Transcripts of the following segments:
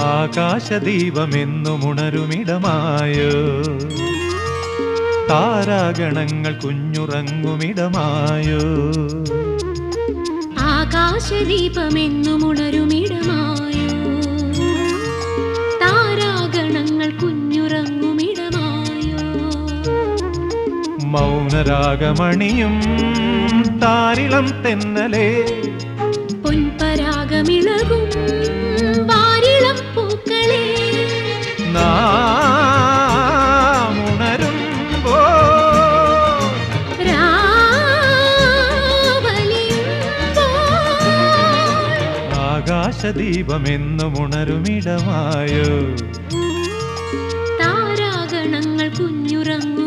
ആകാശദീപമെന്നും ഉണരുമിടമായോ താരാഗണങ്ങൾ കുഞ്ഞുറങ്ങുമിടമായോ? ആകാശദീപമെന്നുമുണരുമിടമായോ? താരാഗണങ്ങൾ കുഞ്ഞുറങ്ങുമിടമായോ? മൗനരാഗമണിയും താരിളം തെന്നലേ? പൊൻപരാഗമിളകും നാം ഉണരുമ്പോ ആകാശദീപമെന്നും ഉണരുമിടമായോ? താരാഗണങ്ങൾ കുഞ്ഞുറങ്ങുമിടമായോ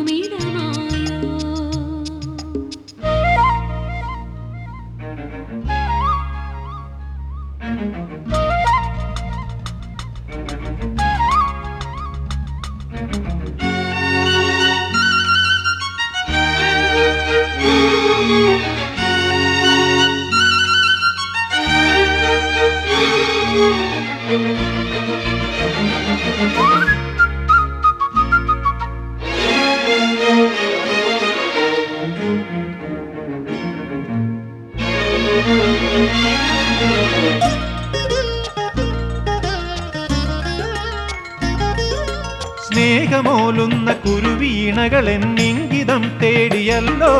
സ്നേഹമോലുന്ന കുരുവീണകൾ എന്നിംഗിതം തേടിയല്ലോ.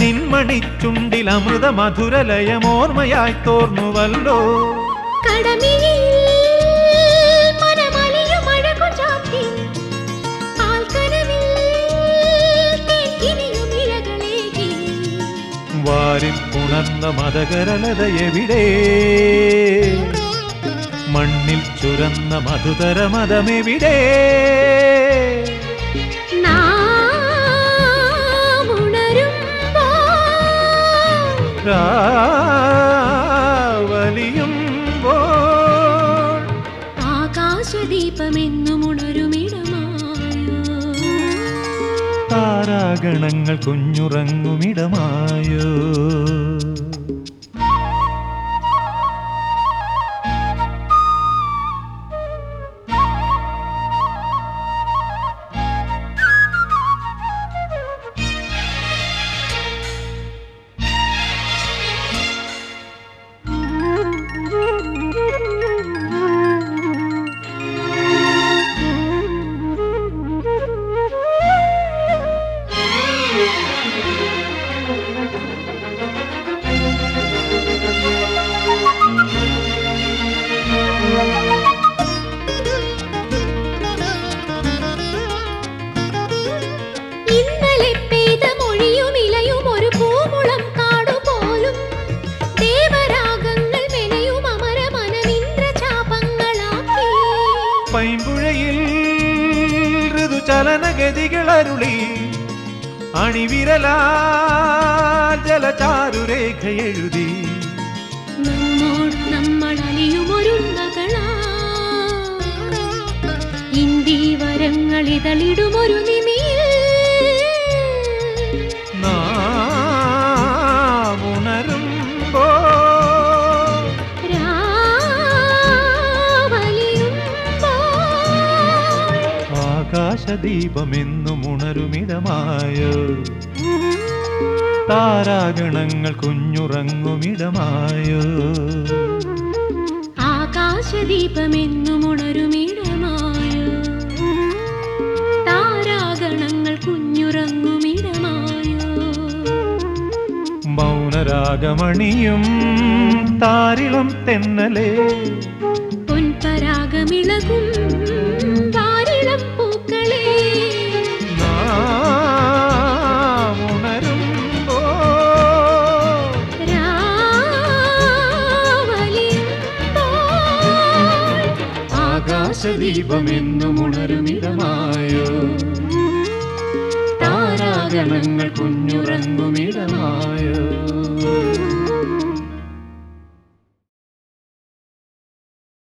നിൻമണിച്ചുണ്ടിൽ അമൃത മധുരലയമോർമ്മയായി തോർന്നുവല്ലോ. വാരിൽ മതകരലത എവിടെ? മണ്ണിൽ ചുരന്ന മധുതര രാവലിയുമ്പോൾ ആകാശദീപമെന്നും ഉണരുമിടമായോ താരാഗണങ്ങൾ കുഞ്ഞുറങ്ങുമിടമായോ ഋതുചലനഗതികളരുളി അണിവിരലാ ജലചാരുരേഖ എഴുതി. നമ്മോട് നമ്മൾ ഇന്ദീവരങ്ങൾ ഇതളിടുമൊരു നിമിയിൽ ആകാശദീപമെന്നും ഉണരുമിടമായോ താരാഗണങ്ങൾ കുഞ്ഞുറങ്ങുമിടമായോ? ആകാശദീപമെന്നും ഉണരുമിടമായോ താരാഗണങ്ങൾ കുഞ്ഞുറങ്ങുമിടമായോ? മൗനരാഗമണിയും താരിളം തെന്നലേ? പൊൻപരാഗമിളകും ആകാശദീപമെന്നും ഉണരുമിടമായോ? താരാഗണങ്ങൾ കുഞ്ഞുറങ്ങുമിടമായോ?